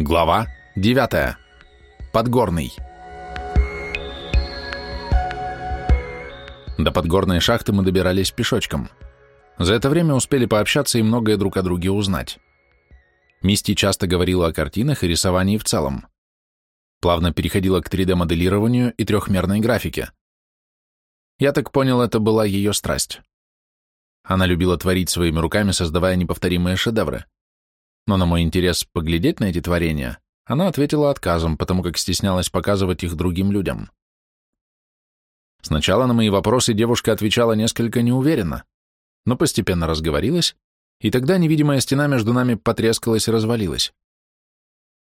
Глава 9. Подгорный. До подгорной шахты мы добирались пешочком. За это время успели пообщаться и многое друг о друге узнать. Мисти часто говорила о картинах и рисовании в целом. Плавно переходила к 3D-моделированию и трехмерной графике. Я так понял, это была ее страсть. Она любила творить своими руками, создавая неповторимые шедевры но на мой интерес поглядеть на эти творения она ответила отказом, потому как стеснялась показывать их другим людям. Сначала на мои вопросы девушка отвечала несколько неуверенно, но постепенно разговорилась, и тогда невидимая стена между нами потрескалась и развалилась.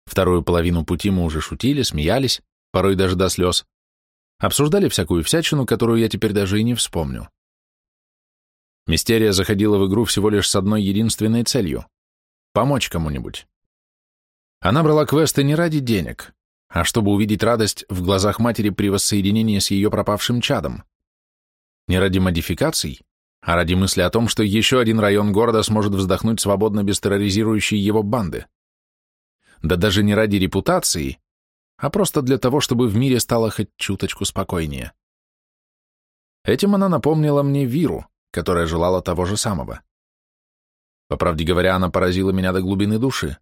Вторую половину пути мы уже шутили, смеялись, порой даже до слез, обсуждали всякую всячину, которую я теперь даже и не вспомню. Мистерия заходила в игру всего лишь с одной единственной целью Помочь кому-нибудь. Она брала квесты не ради денег, а чтобы увидеть радость в глазах матери при воссоединении с ее пропавшим чадом. Не ради модификаций, а ради мысли о том, что еще один район города сможет вздохнуть свободно без терроризирующей его банды. Да даже не ради репутации, а просто для того, чтобы в мире стало хоть чуточку спокойнее. Этим она напомнила мне Виру, которая желала того же самого. По правде говоря, она поразила меня до глубины души.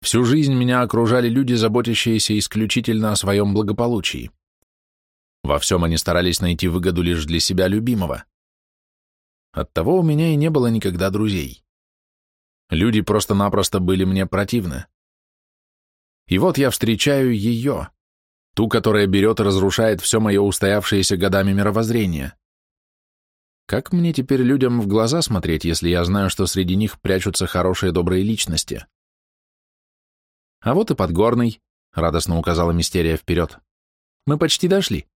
Всю жизнь меня окружали люди, заботящиеся исключительно о своем благополучии. Во всем они старались найти выгоду лишь для себя любимого. Оттого у меня и не было никогда друзей. Люди просто-напросто были мне противны. И вот я встречаю ее, ту, которая берет и разрушает все мое устоявшееся годами мировоззрение. Как мне теперь людям в глаза смотреть, если я знаю, что среди них прячутся хорошие добрые личности? А вот и Подгорный, радостно указала Мистерия вперед. Мы почти дошли.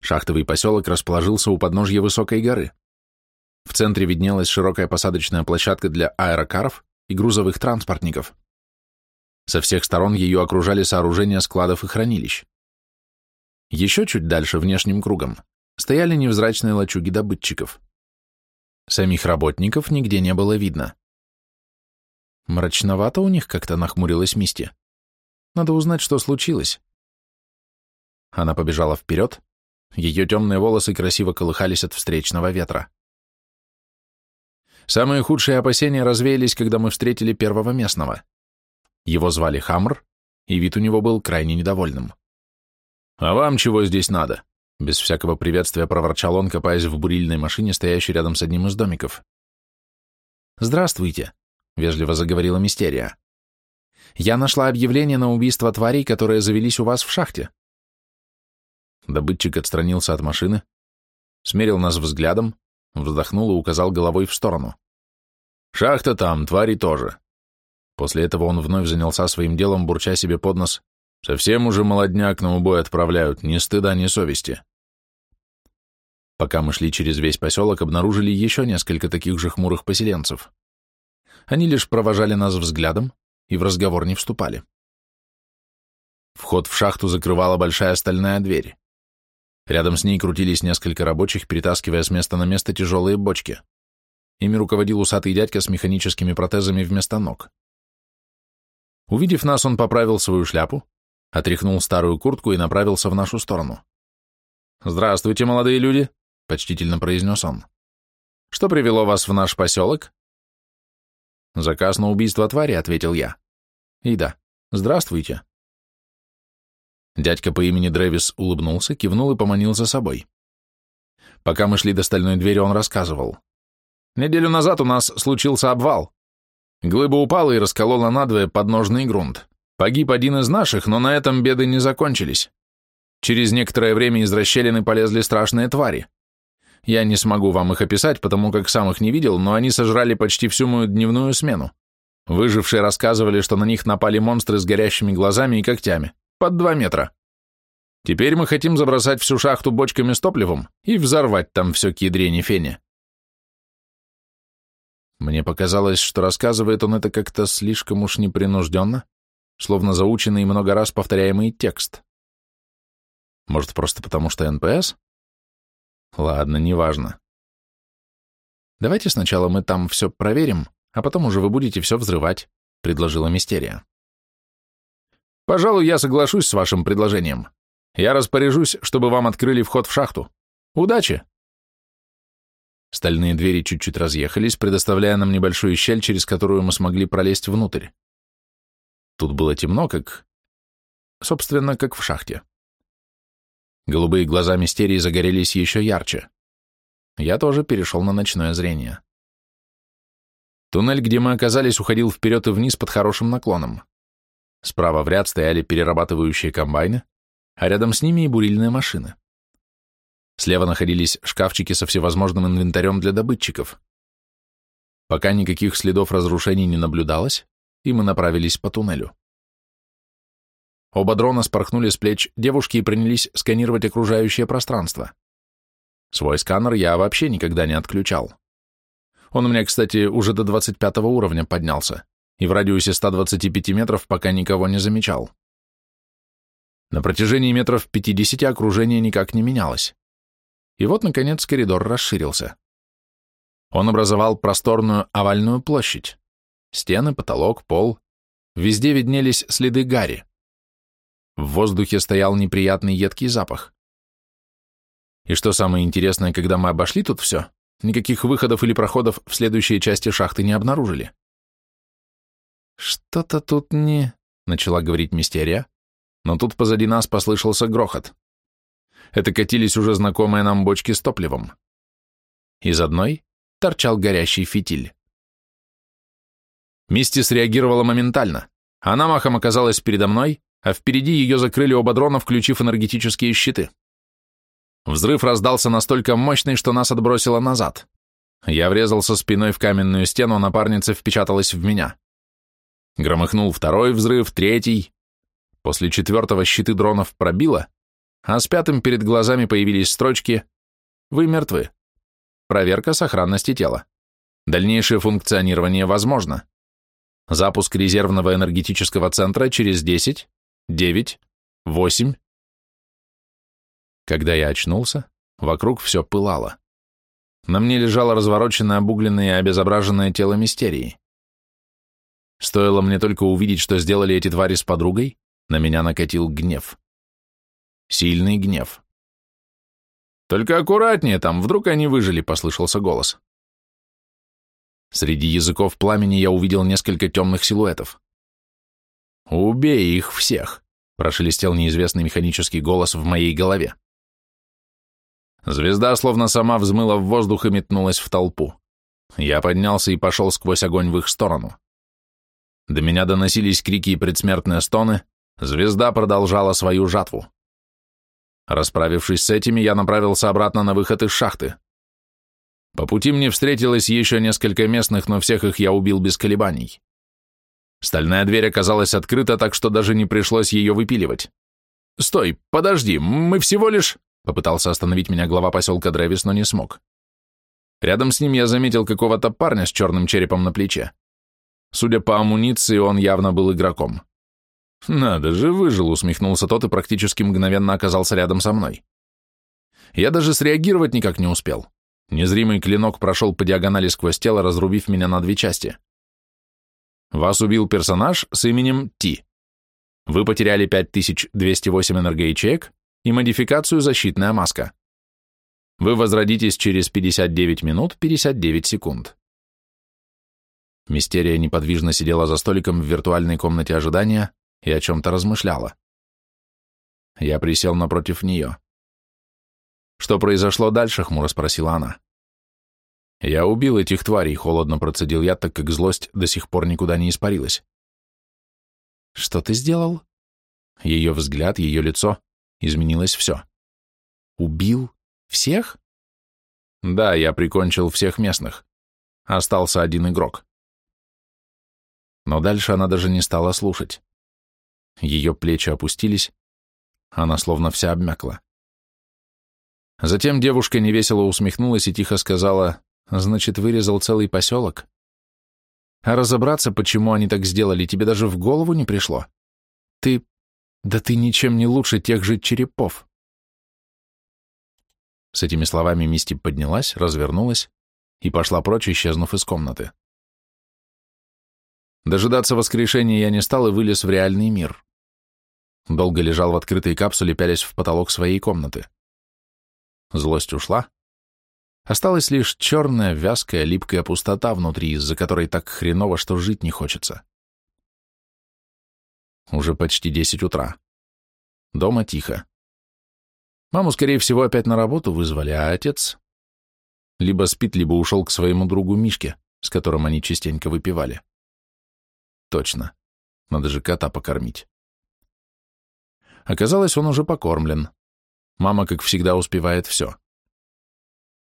Шахтовый поселок расположился у подножья высокой горы. В центре виднелась широкая посадочная площадка для аэрокаров и грузовых транспортников. Со всех сторон ее окружали сооружения складов и хранилищ. Еще чуть дальше, внешним кругом, стояли невзрачные лачуги добытчиков. Самих работников нигде не было видно. Мрачновато у них как-то нахмурилась Мисти. Надо узнать, что случилось. Она побежала вперед, ее темные волосы красиво колыхались от встречного ветра. Самые худшие опасения развеялись, когда мы встретили первого местного. Его звали Хамр, и вид у него был крайне недовольным. «А вам чего здесь надо?» Без всякого приветствия проворчал он, копаясь в бурильной машине, стоящей рядом с одним из домиков. «Здравствуйте», — вежливо заговорила Мистерия. «Я нашла объявление на убийство тварей, которые завелись у вас в шахте». Добытчик отстранился от машины, смерил нас взглядом, вздохнул и указал головой в сторону. «Шахта там, твари тоже». После этого он вновь занялся своим делом, бурча себе под нос. «Совсем уже молодняк на убой отправляют, ни стыда, ни совести». Пока мы шли через весь поселок, обнаружили еще несколько таких же хмурых поселенцев. Они лишь провожали нас взглядом и в разговор не вступали. Вход в шахту закрывала большая стальная дверь. Рядом с ней крутились несколько рабочих, перетаскивая с места на место тяжелые бочки. Ими руководил усатый дядька с механическими протезами вместо ног. Увидев нас, он поправил свою шляпу, отряхнул старую куртку и направился в нашу сторону. «Здравствуйте, молодые люди!» — почтительно произнес он. «Что привело вас в наш поселок?» «Заказ на убийство твари», — ответил я. «И да, здравствуйте». Дядька по имени Древис улыбнулся, кивнул и поманил за собой. Пока мы шли до стальной двери, он рассказывал. «Неделю назад у нас случился обвал. Глыба упала и расколола надвое подножный грунт. Погиб один из наших, но на этом беды не закончились. Через некоторое время из расщелины полезли страшные твари. Я не смогу вам их описать, потому как сам их не видел, но они сожрали почти всю мою дневную смену. Выжившие рассказывали, что на них напали монстры с горящими глазами и когтями, под два метра. Теперь мы хотим забросать всю шахту бочками с топливом и взорвать там все к ядрене фене. Мне показалось, что рассказывает он это как-то слишком уж непринужденно, словно заученный и много раз повторяемый текст. Может, просто потому что NPC? Ладно, неважно. Давайте сначала мы там все проверим, а потом уже вы будете все взрывать, — предложила Мистерия. «Пожалуй, я соглашусь с вашим предложением. Я распоряжусь, чтобы вам открыли вход в шахту. Удачи!» Стальные двери чуть-чуть разъехались, предоставляя нам небольшую щель, через которую мы смогли пролезть внутрь. Тут было темно, как... Собственно, как в шахте. Голубые глаза Мистерии загорелись еще ярче. Я тоже перешел на ночное зрение. Туннель, где мы оказались, уходил вперед и вниз под хорошим наклоном. Справа в ряд стояли перерабатывающие комбайны, а рядом с ними и бурильные машины. Слева находились шкафчики со всевозможным инвентарем для добытчиков. Пока никаких следов разрушений не наблюдалось, и мы направились по туннелю. Оба дрона спорхнули с плеч девушки и принялись сканировать окружающее пространство. Свой сканер я вообще никогда не отключал. Он у меня, кстати, уже до 25 уровня поднялся, и в радиусе 125 метров пока никого не замечал. На протяжении метров 50 окружение никак не менялось. И вот, наконец, коридор расширился. Он образовал просторную овальную площадь. Стены, потолок, пол. Везде виднелись следы гари. В воздухе стоял неприятный едкий запах. И что самое интересное, когда мы обошли тут все, никаких выходов или проходов в следующей части шахты не обнаружили. «Что-то тут не...» — начала говорить Мистерия, но тут позади нас послышался грохот. Это катились уже знакомые нам бочки с топливом. Из одной торчал горящий фитиль. Мисти среагировала моментально. Она махом оказалась передо мной, а впереди ее закрыли оба дрона, включив энергетические щиты. Взрыв раздался настолько мощный, что нас отбросило назад. Я врезался спиной в каменную стену, а напарница впечаталась в меня. Громыхнул второй взрыв, третий. После четвертого щиты дронов пробило, а с пятым перед глазами появились строчки «Вы мертвы. Проверка сохранности тела. Дальнейшее функционирование возможно. Запуск резервного энергетического центра через 10, 9, 8, когда я очнулся, вокруг все пылало. На мне лежало развороченное, обугленное и обезображенное тело мистерии. Стоило мне только увидеть, что сделали эти твари с подругой, на меня накатил гнев. Сильный гнев. «Только аккуратнее там, вдруг они выжили», — послышался голос. Среди языков пламени я увидел несколько темных силуэтов. «Убей их всех!» — прошелестел неизвестный механический голос в моей голове. Звезда словно сама взмыла в воздух и метнулась в толпу. Я поднялся и пошел сквозь огонь в их сторону. До меня доносились крики и предсмертные стоны, звезда продолжала свою жатву. Расправившись с этими, я направился обратно на выход из шахты. По пути мне встретилось еще несколько местных, но всех их я убил без колебаний. Стальная дверь оказалась открыта, так что даже не пришлось ее выпиливать. «Стой, подожди, мы всего лишь...» Попытался остановить меня глава поселка Древис, но не смог. Рядом с ним я заметил какого-то парня с черным черепом на плече. Судя по амуниции, он явно был игроком. «Надо же, выжил», — усмехнулся тот и практически мгновенно оказался рядом со мной. Я даже среагировать никак не успел. Незримый клинок прошел по диагонали сквозь тело, разрубив меня на две части. Вас убил персонаж с именем Ти. Вы потеряли 5208 энергоячеек, и модификацию «Защитная маска». Вы возродитесь через 59 минут 59 секунд. Мистерия неподвижно сидела за столиком в виртуальной комнате ожидания и о чем-то размышляла. Я присел напротив нее. «Что произошло дальше?» — хмуро спросила она. «Я убил этих тварей», — холодно процедил я, так как злость до сих пор никуда не испарилась. «Что ты сделал?» Ее взгляд, ее лицо изменилось все. Убил всех? Да, я прикончил всех местных. Остался один игрок. Но дальше она даже не стала слушать. Ее плечи опустились, она словно вся обмякла. Затем девушка невесело усмехнулась и тихо сказала, «Значит, вырезал целый поселок?» А разобраться, почему они так сделали, тебе даже в голову не пришло? Ты да ты ничем не лучше тех же черепов. С этими словами Мисти поднялась, развернулась и пошла прочь, исчезнув из комнаты. Дожидаться воскрешения я не стал и вылез в реальный мир. Долго лежал в открытой капсуле, пялясь в потолок своей комнаты. Злость ушла. Осталась лишь черная, вязкая, липкая пустота внутри, из-за которой так хреново, что жить не хочется. Уже почти десять утра. Дома тихо. Маму, скорее всего, опять на работу вызвали, а отец либо спит, либо ушел к своему другу Мишке, с которым они частенько выпивали. Точно. Надо же кота покормить. Оказалось, он уже покормлен. Мама, как всегда, успевает все.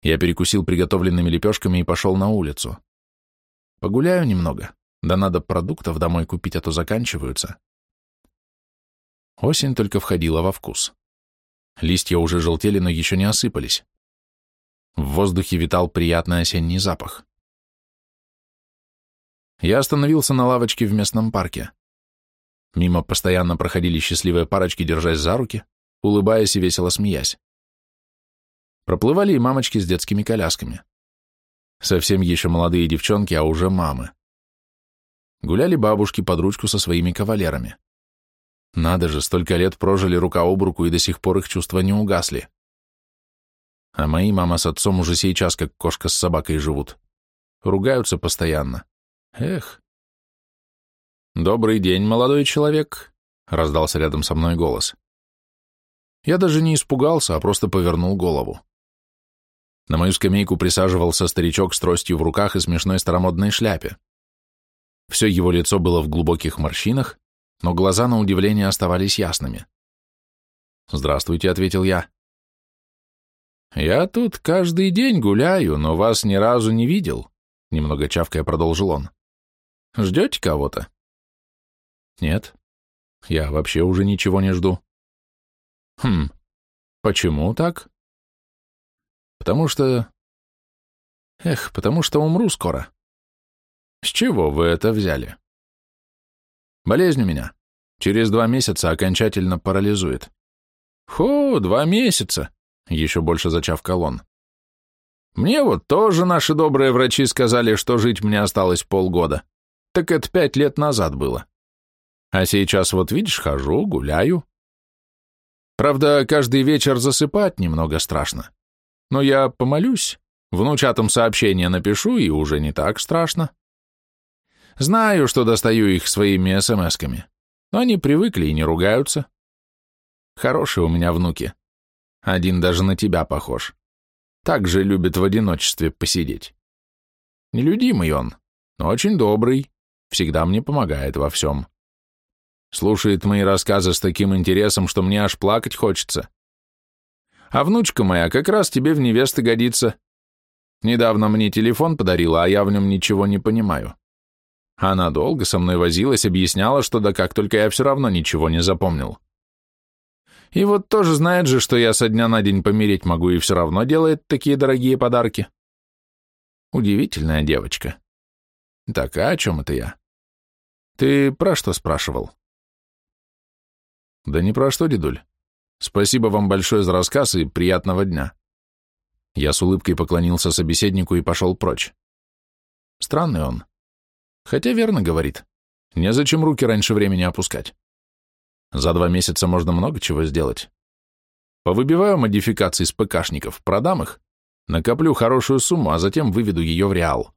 Я перекусил приготовленными лепешками и пошел на улицу. Погуляю немного. Да надо продуктов домой купить, а то заканчиваются. Осень только входила во вкус. Листья уже желтели, но еще не осыпались. В воздухе витал приятный осенний запах. Я остановился на лавочке в местном парке. Мимо постоянно проходили счастливые парочки, держась за руки, улыбаясь и весело смеясь. Проплывали и мамочки с детскими колясками. Совсем еще молодые девчонки, а уже мамы. Гуляли бабушки под ручку со своими кавалерами. Надо же, столько лет прожили рука об руку, и до сих пор их чувства не угасли. А мои мама с отцом уже сейчас как кошка с собакой живут. Ругаются постоянно. Эх. «Добрый день, молодой человек», — раздался рядом со мной голос. Я даже не испугался, а просто повернул голову. На мою скамейку присаживался старичок с тростью в руках и смешной старомодной шляпе. Все его лицо было в глубоких морщинах, но глаза, на удивление, оставались ясными. «Здравствуйте», — ответил я. «Я тут каждый день гуляю, но вас ни разу не видел», — немного чавкая продолжил он. «Ждете кого-то?» «Нет, я вообще уже ничего не жду». «Хм, почему так?» «Потому что...» «Эх, потому что умру скоро». «С чего вы это взяли?» «Болезнь у меня. Через два месяца окончательно парализует». «Хо, два месяца!» Еще больше зачавкал он. Мне вот тоже наши добрые врачи сказали, что жить мне осталось полгода. Так это пять лет назад было. А сейчас вот видишь, хожу, гуляю. Правда, каждый вечер засыпать немного страшно. Но я помолюсь, внучатам сообщение напишу, и уже не так страшно. Знаю, что достаю их своими смс-ками, но они привыкли и не ругаются. Хорошие у меня внуки. Один даже на тебя похож. Так же любит в одиночестве посидеть. Нелюдимый он, но очень добрый, всегда мне помогает во всем. Слушает мои рассказы с таким интересом, что мне аж плакать хочется. А внучка моя как раз тебе в невесты годится. Недавно мне телефон подарила, а я в нем ничего не понимаю. Она долго со мной возилась, объясняла, что да как, только я все равно ничего не запомнил. И вот тоже знает же, что я со дня на день помереть могу, и все равно делает такие дорогие подарки. Удивительная девочка. Так, а о чем это я? Ты про что спрашивал? Да не про что, дедуль. Спасибо вам большое за рассказ и приятного дня. Я с улыбкой поклонился собеседнику и пошел прочь. Странный он. Хотя верно говорит. Незачем руки раньше времени опускать. За два месяца можно много чего сделать. Повыбиваю модификации с ПКшников, продам их, накоплю хорошую сумму, а затем выведу ее в реал.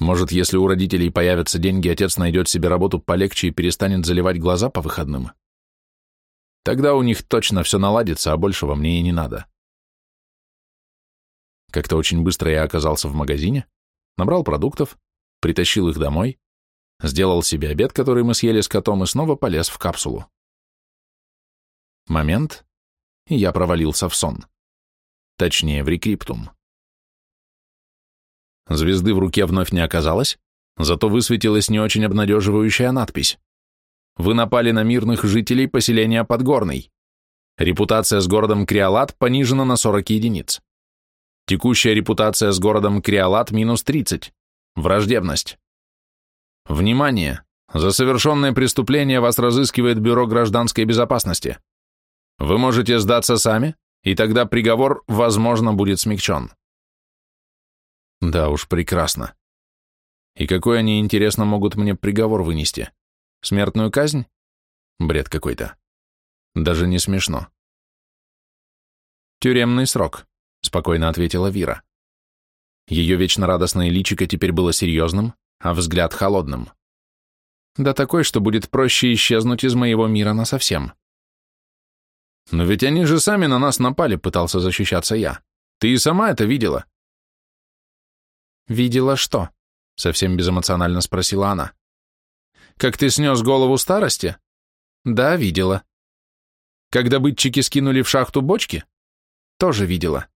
Может, если у родителей появятся деньги, отец найдет себе работу полегче и перестанет заливать глаза по выходным. Тогда у них точно все наладится, а большего мне и не надо. Как-то очень быстро я оказался в магазине, набрал продуктов, притащил их домой, сделал себе обед, который мы съели с котом, и снова полез в капсулу. Момент, и я провалился в сон. Точнее, в рекриптум. Звезды в руке вновь не оказалось, зато высветилась не очень обнадеживающая надпись. Вы напали на мирных жителей поселения Подгорный. Репутация с городом Криолат понижена на 40 единиц. Текущая репутация с городом Криолат минус 30. Враждебность. Внимание! За совершенное преступление вас разыскивает Бюро гражданской безопасности. Вы можете сдаться сами, и тогда приговор, возможно, будет смягчен. Да уж, прекрасно. И какой они, интересно, могут мне приговор вынести? Смертную казнь? Бред какой-то. Даже не смешно. Тюремный срок, спокойно ответила Вира. Ее вечно радостное личико теперь было серьезным, а взгляд холодным. Да такой, что будет проще исчезнуть из моего мира насовсем. Но ведь они же сами на нас напали, пытался защищаться я. Ты и сама это видела. Видела что? Совсем безэмоционально спросила она. Как ты снес голову старости? Да, видела. Когда бытчики скинули в шахту бочки? Тоже видела.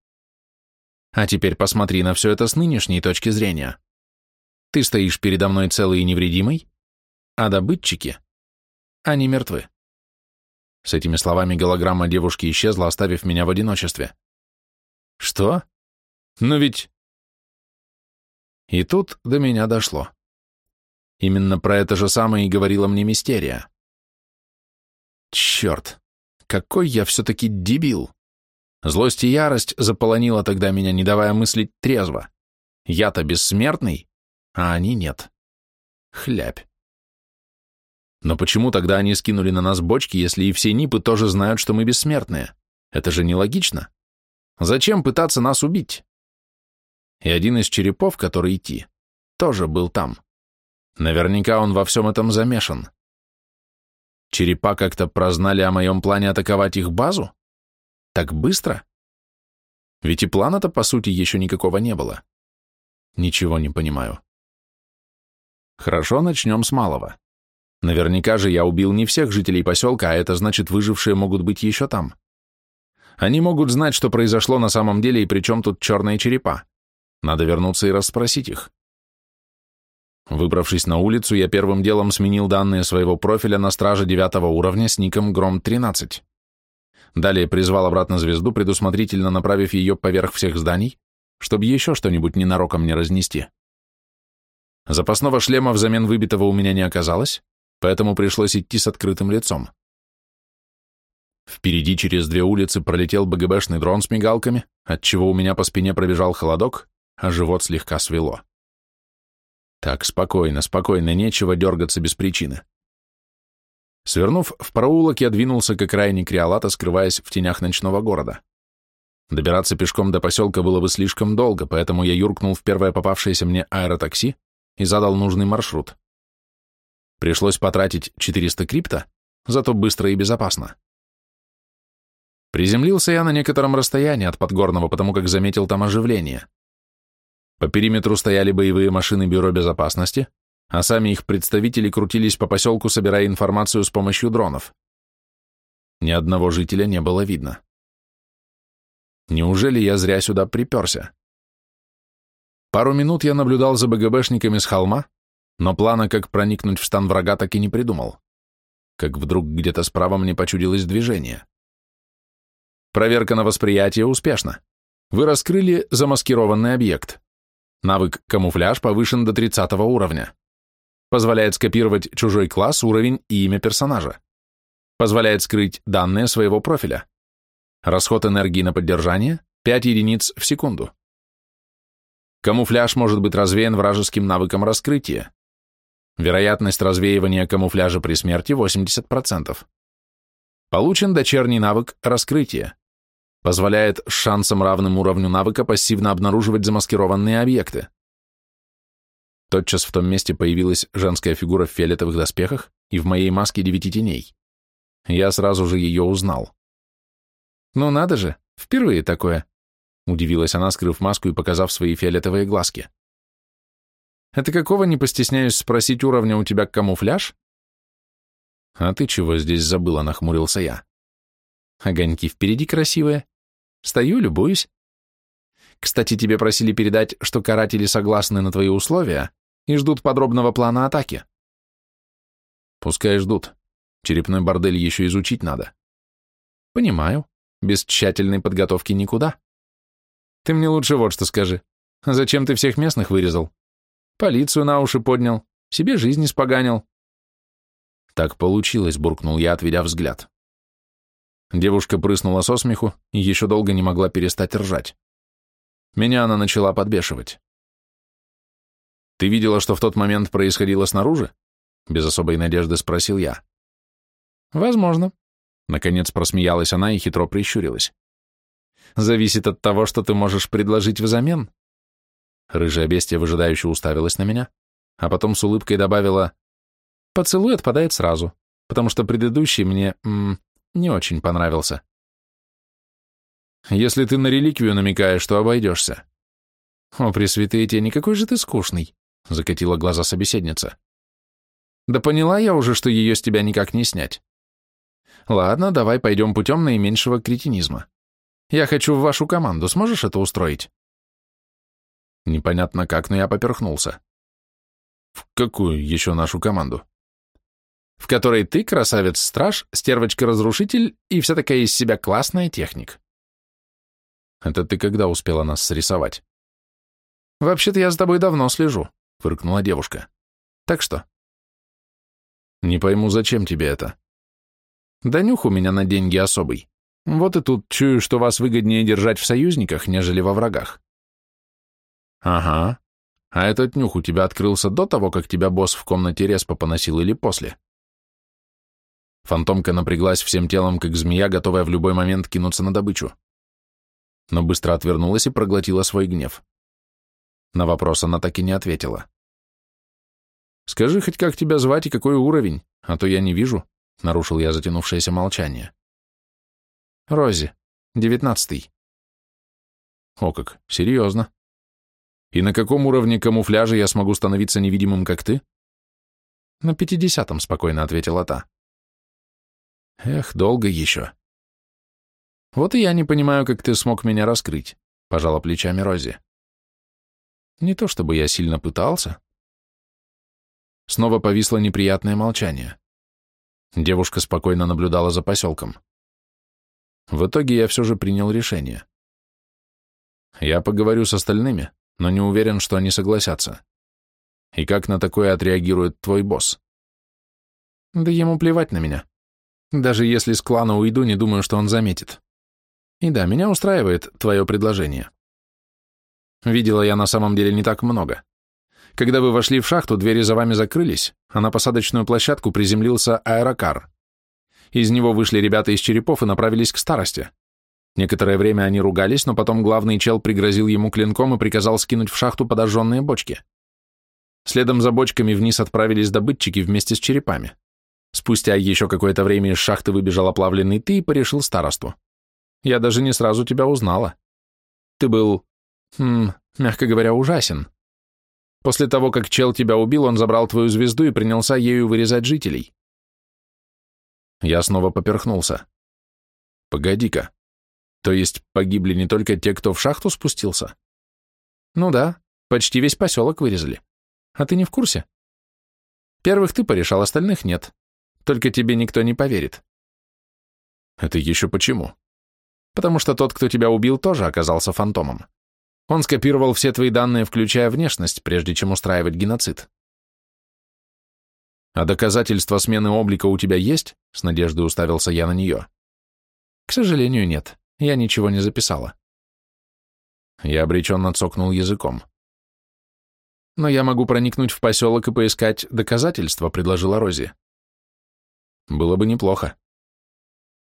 А теперь посмотри на все это с нынешней точки зрения. Ты стоишь передо мной целый и невредимый, а добытчики, они мертвы. С этими словами голограмма девушки исчезла, оставив меня в одиночестве. Что? Но ведь... И тут до меня дошло. Именно про это же самое и говорила мне Мистерия. Черт, какой я все-таки дебил. Злость и ярость заполонила тогда меня, не давая мыслить трезво. Я-то бессмертный, а они нет. Хлябь. Но почему тогда они скинули на нас бочки, если и все НИПы тоже знают, что мы бессмертные? Это же нелогично. Зачем пытаться нас убить? И один из черепов, который идти, тоже был там. Наверняка он во всем этом замешан. Черепа как-то прознали о моем плане атаковать их базу? Так быстро? Ведь и плана-то, по сути, еще никакого не было. Ничего не понимаю. Хорошо, начнем с малого. Наверняка же я убил не всех жителей поселка, а это значит, выжившие могут быть еще там. Они могут знать, что произошло на самом деле и при чем тут черные черепа. Надо вернуться и расспросить их. Выбравшись на улицу, я первым делом сменил данные своего профиля на страже девятого уровня с ником Гром-13. Далее призвал обратно звезду, предусмотрительно направив ее поверх всех зданий, чтобы еще что-нибудь ненароком не разнести. Запасного шлема взамен выбитого у меня не оказалось, поэтому пришлось идти с открытым лицом. Впереди через две улицы пролетел БГБшный дрон с мигалками, отчего у меня по спине пробежал холодок, а живот слегка свело. Так, спокойно, спокойно, нечего дергаться без причины. Свернув в проулок, я двинулся к окраине Криолата, скрываясь в тенях ночного города. Добираться пешком до поселка было бы слишком долго, поэтому я юркнул в первое попавшееся мне аэротакси и задал нужный маршрут. Пришлось потратить 400 крипта, зато быстро и безопасно. Приземлился я на некотором расстоянии от Подгорного, потому как заметил там оживление. По периметру стояли боевые машины Бюро безопасности, а сами их представители крутились по поселку, собирая информацию с помощью дронов. Ни одного жителя не было видно. Неужели я зря сюда приперся? Пару минут я наблюдал за БГБшниками с холма, но плана, как проникнуть в стан врага, так и не придумал. Как вдруг где-то справа мне почудилось движение. Проверка на восприятие успешна. Вы раскрыли замаскированный объект. Навык «Камуфляж» повышен до 30 уровня. Позволяет скопировать чужой класс, уровень и имя персонажа. Позволяет скрыть данные своего профиля. Расход энергии на поддержание – 5 единиц в секунду. Камуфляж может быть развеян вражеским навыком раскрытия. Вероятность развеивания камуфляжа при смерти 80%. Получен дочерний навык раскрытия. Позволяет с шансом равным уровню навыка пассивно обнаруживать замаскированные объекты. Тотчас в том месте появилась женская фигура в фиолетовых доспехах и в моей маске девяти теней. Я сразу же ее узнал. «Ну надо же, впервые такое», — удивилась она, скрыв маску и показав свои фиолетовые глазки. Это какого не постесняюсь спросить уровня у тебя камуфляж? А ты чего здесь забыла, нахмурился я. Огоньки впереди красивые. Стою, любуюсь. Кстати, тебе просили передать, что каратели согласны на твои условия и ждут подробного плана атаки. Пускай ждут. Черепной бордель еще изучить надо. Понимаю. Без тщательной подготовки никуда. Ты мне лучше вот что скажи. Зачем ты всех местных вырезал? Полицию на уши поднял, себе жизнь испоганил. Так получилось, буркнул я, отведя взгляд. Девушка прыснула со смеху и еще долго не могла перестать ржать. Меня она начала подбешивать. Ты видела, что в тот момент происходило снаружи? Без особой надежды спросил я. Возможно. Наконец просмеялась она и хитро прищурилась. Зависит от того, что ты можешь предложить взамен. Рыжая бестия выжидающе уставилась на меня, а потом с улыбкой добавила, «Поцелуй отпадает сразу, потому что предыдущий мне м, не очень понравился». «Если ты на реликвию намекаешь, то обойдешься». «О, пресвятые те, никакой же ты скучный», — закатила глаза собеседница. «Да поняла я уже, что ее с тебя никак не снять. Ладно, давай пойдем путем наименьшего кретинизма. Я хочу в вашу команду, сможешь это устроить?» Непонятно как, но я поперхнулся. В какую еще нашу команду? В которой ты, красавец-страж, стервочка-разрушитель и вся такая из себя классная техник. Это ты когда успела нас срисовать? Вообще-то я за тобой давно слежу, фыркнула девушка. Так что? Не пойму, зачем тебе это? Да нюх у меня на деньги особый. Вот и тут чую, что вас выгоднее держать в союзниках, нежели во врагах. Ага. А этот нюх у тебя открылся до того, как тебя босс в комнате респа поносил или после? Фантомка напряглась всем телом, как змея, готовая в любой момент кинуться на добычу. Но быстро отвернулась и проглотила свой гнев. На вопрос она так и не ответила. «Скажи хоть, как тебя звать и какой уровень, а то я не вижу», — нарушил я затянувшееся молчание. «Рози, девятнадцатый». «О как, серьезно. И на каком уровне камуфляжа я смогу становиться невидимым, как ты? На пятидесятом, спокойно ответила та. Эх, долго еще. Вот и я не понимаю, как ты смог меня раскрыть, пожала плечами Рози. Не то чтобы я сильно пытался. Снова повисло неприятное молчание. Девушка спокойно наблюдала за поселком. В итоге я все же принял решение. Я поговорю с остальными, но не уверен, что они согласятся. И как на такое отреагирует твой босс? Да ему плевать на меня. Даже если с клана уйду, не думаю, что он заметит. И да, меня устраивает твое предложение. Видела я на самом деле не так много. Когда вы вошли в шахту, двери за вами закрылись, а на посадочную площадку приземлился аэрокар. Из него вышли ребята из черепов и направились к старости. Некоторое время они ругались, но потом главный чел пригрозил ему клинком и приказал скинуть в шахту подожженные бочки. Следом за бочками вниз отправились добытчики вместе с черепами. Спустя еще какое-то время из шахты выбежал оплавленный ты и порешил старосту. Я даже не сразу тебя узнала. Ты был, хм, мягко говоря, ужасен. После того, как чел тебя убил, он забрал твою звезду и принялся ею вырезать жителей. Я снова поперхнулся. Погоди-ка, то есть погибли не только те, кто в шахту спустился? Ну да, почти весь поселок вырезали. А ты не в курсе? Первых ты порешал, остальных нет. Только тебе никто не поверит. Это еще почему? Потому что тот, кто тебя убил, тоже оказался фантомом. Он скопировал все твои данные, включая внешность, прежде чем устраивать геноцид. А доказательства смены облика у тебя есть? С надеждой уставился я на нее. К сожалению, нет. Я ничего не записала. Я обреченно цокнул языком. Но я могу проникнуть в поселок и поискать доказательства, предложила Рози. Было бы неплохо.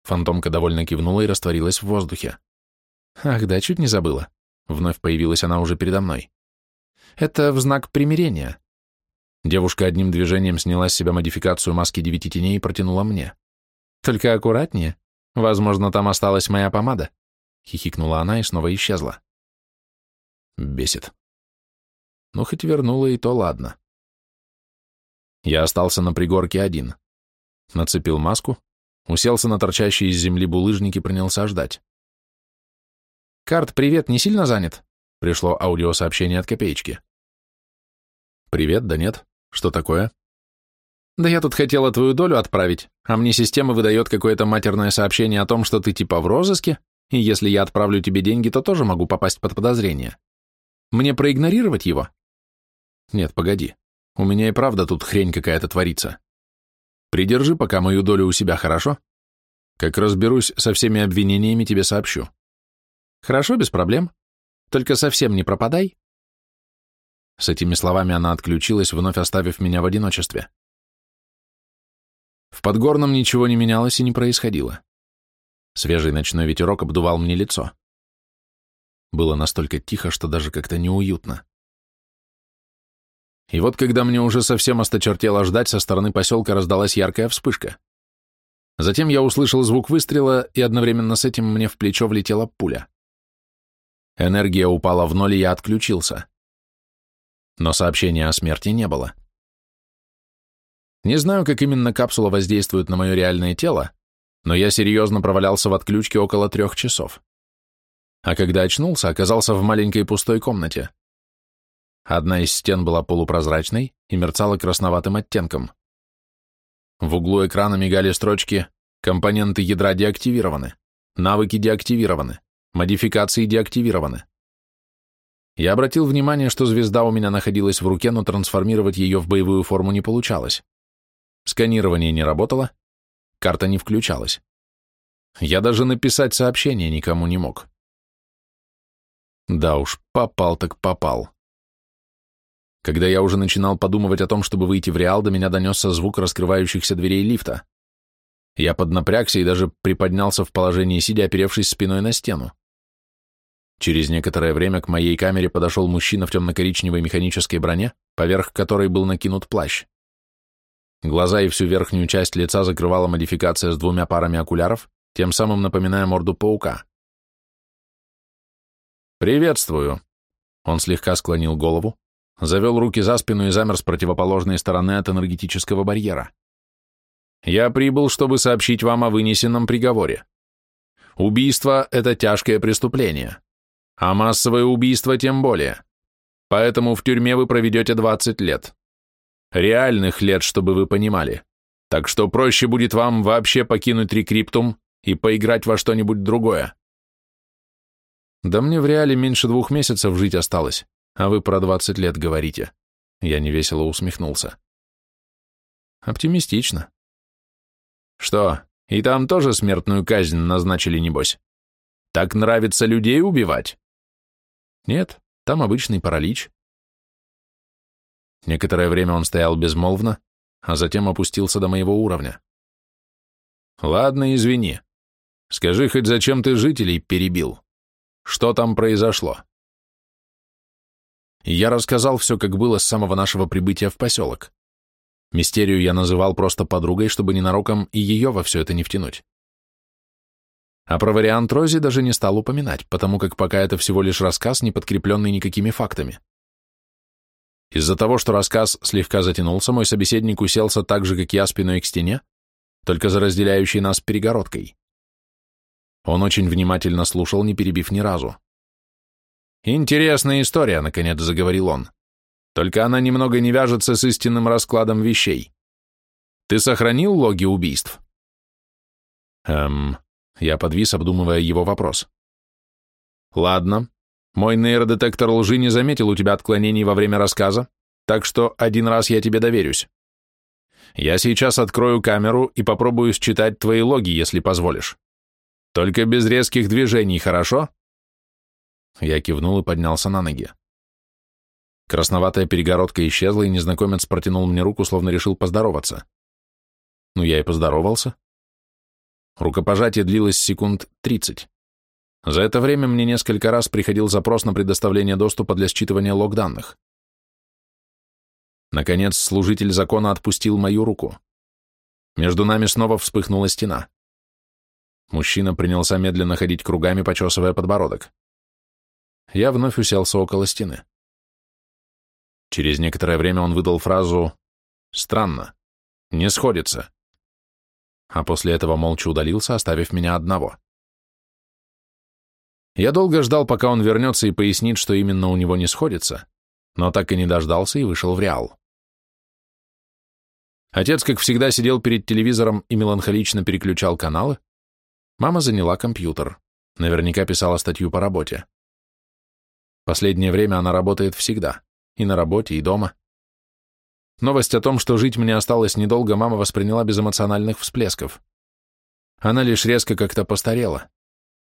Фантомка довольно кивнула и растворилась в воздухе. Ах да, чуть не забыла. Вновь появилась она уже передо мной. Это в знак примирения. Девушка одним движением сняла с себя модификацию маски девяти теней и протянула мне. Только аккуратнее, Возможно, там осталась моя помада. Хихикнула она и снова исчезла. Бесит. Ну, хоть вернула и то ладно. Я остался на пригорке один. Нацепил маску, уселся на торчащие из земли булыжники и принялся ждать. «Карт, привет, не сильно занят?» Пришло аудиосообщение от Копеечки. «Привет, да нет. Что такое?» Да я тут хотела твою долю отправить, а мне система выдает какое-то матерное сообщение о том, что ты типа в розыске, и если я отправлю тебе деньги, то тоже могу попасть под подозрение. Мне проигнорировать его? Нет, погоди. У меня и правда тут хрень какая-то творится. Придержи пока мою долю у себя, хорошо? Как разберусь со всеми обвинениями, тебе сообщу. Хорошо, без проблем. Только совсем не пропадай. С этими словами она отключилась, вновь оставив меня в одиночестве. В Подгорном ничего не менялось и не происходило. Свежий ночной ветерок обдувал мне лицо. Было настолько тихо, что даже как-то неуютно. И вот когда мне уже совсем осточертело ждать, со стороны поселка раздалась яркая вспышка. Затем я услышал звук выстрела, и одновременно с этим мне в плечо влетела пуля. Энергия упала в ноль, и я отключился. Но сообщения о смерти не было. Не знаю, как именно капсула воздействует на мое реальное тело, но я серьезно провалялся в отключке около трех часов. А когда очнулся, оказался в маленькой пустой комнате. Одна из стен была полупрозрачной и мерцала красноватым оттенком. В углу экрана мигали строчки «Компоненты ядра деактивированы», «Навыки деактивированы», «Модификации деактивированы». Я обратил внимание, что звезда у меня находилась в руке, но трансформировать ее в боевую форму не получалось. Сканирование не работало, карта не включалась. Я даже написать сообщение никому не мог. Да уж, попал так попал. Когда я уже начинал подумывать о том, чтобы выйти в Реал, до меня донесся звук раскрывающихся дверей лифта. Я поднапрягся и даже приподнялся в положении сидя, оперевшись спиной на стену. Через некоторое время к моей камере подошел мужчина в темно-коричневой механической броне, поверх которой был накинут плащ. Глаза и всю верхнюю часть лица закрывала модификация с двумя парами окуляров, тем самым напоминая морду паука. «Приветствую!» Он слегка склонил голову, завел руки за спину и замер с противоположной стороны от энергетического барьера. «Я прибыл, чтобы сообщить вам о вынесенном приговоре. Убийство — это тяжкое преступление, а массовое убийство тем более. Поэтому в тюрьме вы проведете 20 лет. Реальных лет, чтобы вы понимали. Так что проще будет вам вообще покинуть рекриптум и поиграть во что-нибудь другое. Да мне в реале меньше двух месяцев жить осталось, а вы про двадцать лет говорите. Я невесело усмехнулся. Оптимистично. Что, и там тоже смертную казнь назначили, небось? Так нравится людей убивать? Нет, там обычный паралич. Некоторое время он стоял безмолвно, а затем опустился до моего уровня. Ладно, извини. Скажи хоть, зачем ты жителей перебил? Что там произошло? Я рассказал все, как было с самого нашего прибытия в поселок. Мистерию я называл просто подругой, чтобы ненароком и ее во все это не втянуть. А про вариант Рози даже не стал упоминать, потому как пока это всего лишь рассказ, не подкрепленный никакими фактами. Из-за того, что рассказ слегка затянулся, мой собеседник уселся так же, как я, спиной к стене, только за разделяющей нас перегородкой. Он очень внимательно слушал, не перебив ни разу. «Интересная история», — наконец заговорил он. «Только она немного не вяжется с истинным раскладом вещей. Ты сохранил логи убийств?» «Эм...» — я подвис, обдумывая его вопрос. «Ладно. Мой нейродетектор лжи не заметил у тебя отклонений во время рассказа, так что один раз я тебе доверюсь. Я сейчас открою камеру и попробую считать твои логи, если позволишь. Только без резких движений, хорошо?» Я кивнул и поднялся на ноги. Красноватая перегородка исчезла, и незнакомец протянул мне руку, словно решил поздороваться. Ну, я и поздоровался. Рукопожатие длилось секунд тридцать. За это время мне несколько раз приходил запрос на предоставление доступа для считывания лог-данных. Наконец, служитель закона отпустил мою руку. Между нами снова вспыхнула стена. Мужчина принялся медленно ходить кругами, почесывая подбородок. Я вновь уселся около стены. Через некоторое время он выдал фразу «Странно, не сходится», а после этого молча удалился, оставив меня одного. Я долго ждал, пока он вернется и пояснит, что именно у него не сходится, но так и не дождался и вышел в Реал. Отец, как всегда, сидел перед телевизором и меланхолично переключал каналы, Мама заняла компьютер. Наверняка писала статью по работе. Последнее время она работает всегда. И на работе, и дома. Новость о том, что жить мне осталось недолго, мама восприняла без эмоциональных всплесков. Она лишь резко как-то постарела.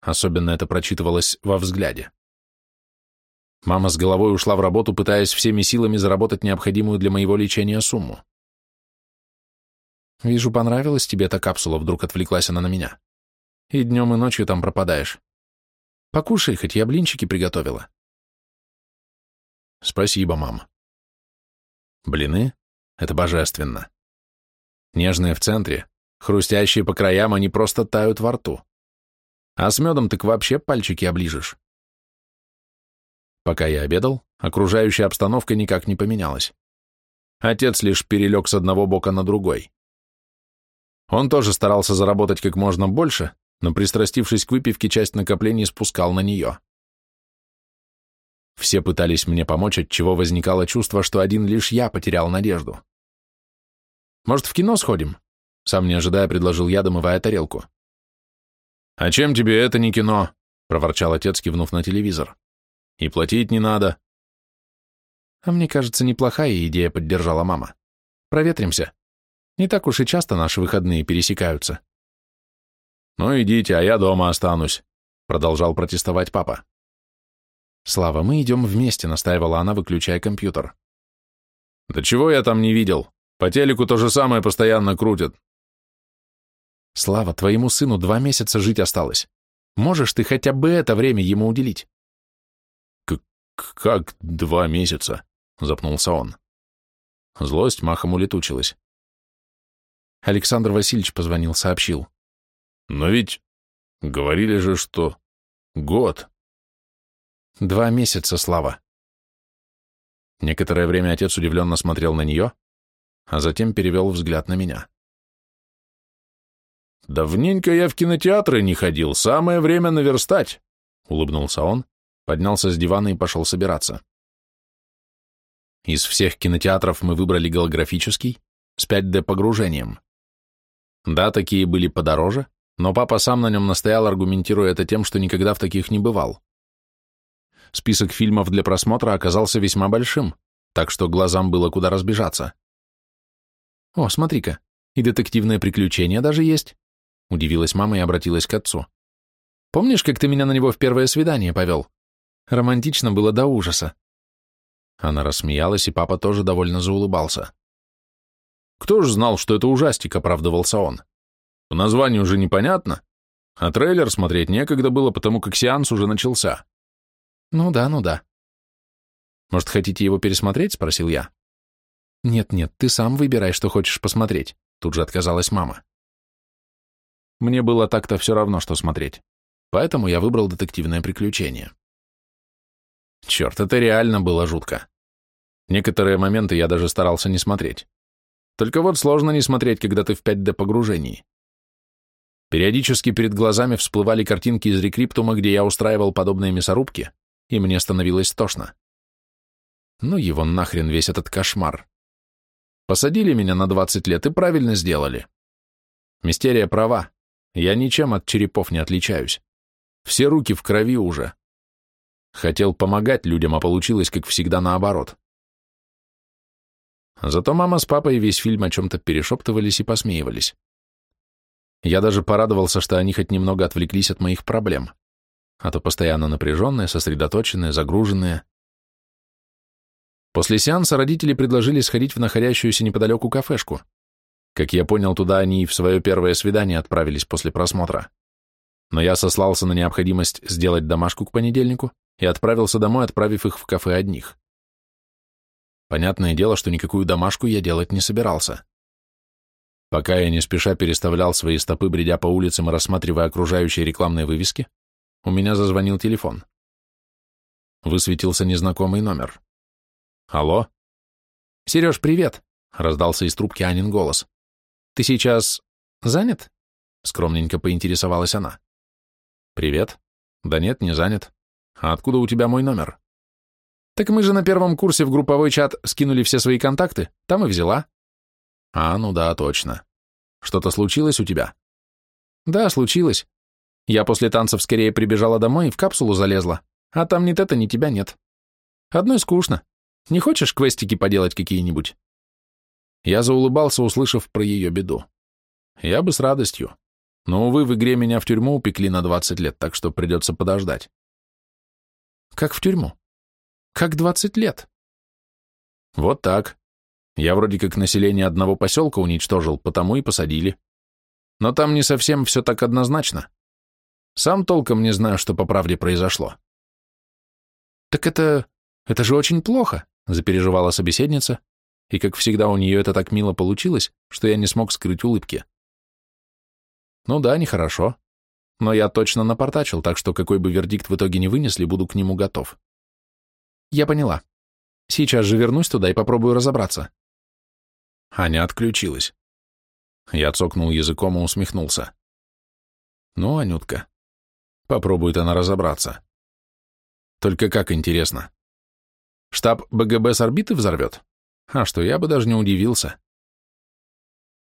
Особенно это прочитывалось во взгляде. Мама с головой ушла в работу, пытаясь всеми силами заработать необходимую для моего лечения сумму. «Вижу, понравилась тебе эта капсула», — вдруг отвлеклась она на меня. «И днем, и ночью там пропадаешь. Покушай, хоть я блинчики приготовила». «Спасибо, мам». Блины — это божественно. Нежные в центре, хрустящие по краям, они просто тают во рту. А с медом так вообще пальчики оближешь. Пока я обедал, окружающая обстановка никак не поменялась. Отец лишь перелег с одного бока на другой. Он тоже старался заработать как можно больше, но, пристрастившись к выпивке, часть накоплений спускал на нее. Все пытались мне помочь, от чего возникало чувство, что один лишь я потерял надежду. «Может, в кино сходим?» Сам не ожидая, предложил я, домывая тарелку. «А чем тебе это не кино?» — проворчал отец, кивнув на телевизор. И платить не надо. А мне кажется, неплохая идея, поддержала мама. Проветримся. Не так уж и часто наши выходные пересекаются. Ну идите, а я дома останусь, продолжал протестовать папа. Слава, мы идем вместе, настаивала она, выключая компьютер. Да чего я там не видел? По телеку то же самое постоянно крутят. Слава, твоему сыну два месяца жить осталось. Можешь ты хотя бы это время ему уделить? «Как два месяца?» — запнулся он. Злость махом улетучилась. Александр Васильевич позвонил, сообщил. «Но ведь говорили же, что год». «Два месяца, Слава». Некоторое время отец удивленно смотрел на нее, а затем перевел взгляд на меня. «Давненько я в кинотеатры не ходил, самое время наверстать», — улыбнулся он поднялся с дивана и пошел собираться. Из всех кинотеатров мы выбрали голографический с 5D погружением. Да, такие были подороже, но папа сам на нем настоял, аргументируя это тем, что никогда в таких не бывал. Список фильмов для просмотра оказался весьма большим, так что глазам было куда разбежаться. «О, смотри-ка, и детективное приключение даже есть», — удивилась мама и обратилась к отцу. «Помнишь, как ты меня на него в первое свидание повел? Романтично было до ужаса. Она рассмеялась, и папа тоже довольно заулыбался. «Кто ж знал, что это ужастик?» — оправдывался он. «По названию уже непонятно, а трейлер смотреть некогда было, потому как сеанс уже начался». «Ну да, ну да». «Может, хотите его пересмотреть?» — спросил я. «Нет-нет, ты сам выбирай, что хочешь посмотреть», — тут же отказалась мама. Мне было так-то все равно, что смотреть, поэтому я выбрал детективное приключение. Черт, это реально было жутко. Некоторые моменты я даже старался не смотреть. Только вот сложно не смотреть, когда ты в 5D погружении. Периодически перед глазами всплывали картинки из рекриптума, где я устраивал подобные мясорубки, и мне становилось тошно. Ну его нахрен весь этот кошмар. Посадили меня на 20 лет и правильно сделали. Мистерия права. Я ничем от черепов не отличаюсь. Все руки в крови уже. Хотел помогать людям, а получилось, как всегда, наоборот. Зато мама с папой весь фильм о чем-то перешептывались и посмеивались. Я даже порадовался, что они хоть немного отвлеклись от моих проблем, а то постоянно напряженные, сосредоточенные, загруженные. После сеанса родители предложили сходить в находящуюся неподалеку кафешку. Как я понял, туда они и в свое первое свидание отправились после просмотра. Но я сослался на необходимость сделать домашку к понедельнику, и отправился домой, отправив их в кафе одних. Понятное дело, что никакую домашку я делать не собирался. Пока я не спеша переставлял свои стопы, бредя по улицам и рассматривая окружающие рекламные вывески, у меня зазвонил телефон. Высветился незнакомый номер. «Алло?» «Сереж, привет!» — раздался из трубки Анин голос. «Ты сейчас занят?» — скромненько поинтересовалась она. «Привет. Да нет, не занят. А откуда у тебя мой номер? Так мы же на первом курсе в групповой чат скинули все свои контакты, там и взяла. А, ну да, точно. Что-то случилось у тебя? Да, случилось. Я после танцев скорее прибежала домой и в капсулу залезла, а там ни это, ни тебя нет. Одной скучно. Не хочешь квестики поделать какие-нибудь? Я заулыбался, услышав про ее беду. Я бы с радостью. Но, увы, в игре меня в тюрьму упекли на 20 лет, так что придется подождать. Как в тюрьму? Как двадцать лет? Вот так. Я вроде как население одного поселка уничтожил, потому и посадили. Но там не совсем все так однозначно. Сам толком не знаю, что по правде произошло. Так это... это же очень плохо, запереживала собеседница, и, как всегда, у нее это так мило получилось, что я не смог скрыть улыбки. Ну да, нехорошо. Но я точно напортачил, так что какой бы вердикт в итоге не вынесли, буду к нему готов. Я поняла. Сейчас же вернусь туда и попробую разобраться. Аня отключилась. Я цокнул языком и усмехнулся. Ну, Анютка, попробует она разобраться. Только как интересно. Штаб БГБ с орбиты взорвет? А что, я бы даже не удивился.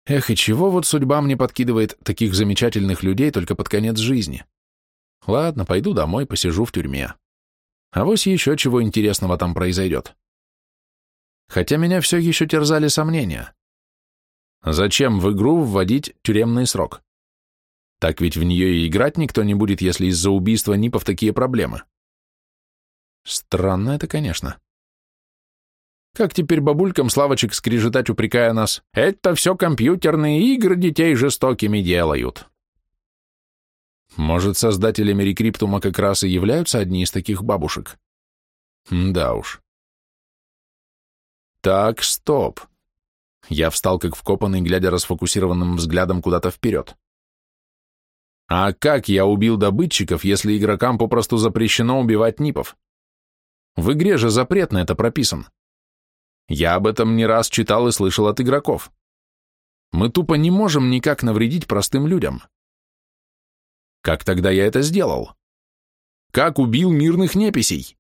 Эх, и чего вот судьба мне подкидывает таких замечательных людей только под конец жизни? Ладно, пойду домой, посижу в тюрьме. А вось еще чего интересного там произойдет. Хотя меня все еще терзали сомнения. Зачем в игру вводить тюремный срок? Так ведь в нее и играть никто не будет, если из-за убийства Нипов такие проблемы. Странно это, конечно. Как теперь бабулькам Славочек скрежетать, упрекая нас, это все компьютерные игры детей жестокими делают. Может, создателями рекриптума как раз и являются одни из таких бабушек? Да уж. Так, стоп. Я встал как вкопанный, глядя расфокусированным взглядом куда-то вперед. А как я убил добытчиков, если игрокам попросту запрещено убивать нипов? В игре же запрет на это прописан. Я об этом не раз читал и слышал от игроков. Мы тупо не можем никак навредить простым людям. Как тогда я это сделал? Как убил мирных неписей?